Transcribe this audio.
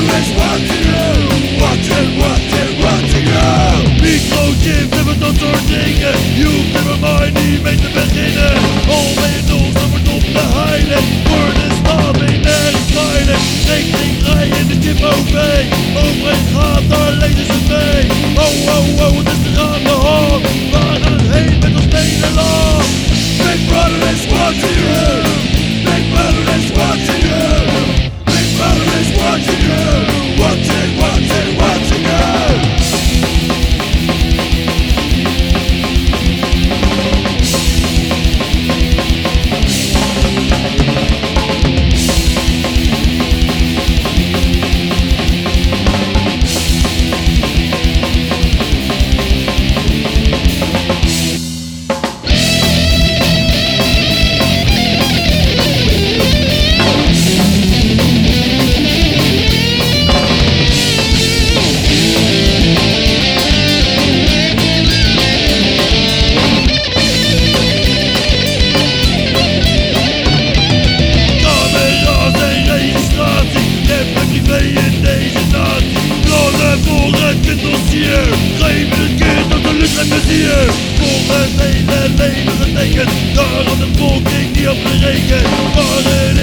Working, working, working leven Voor het hele leven getekend. Daar had het volk ik niet op gerekend Maar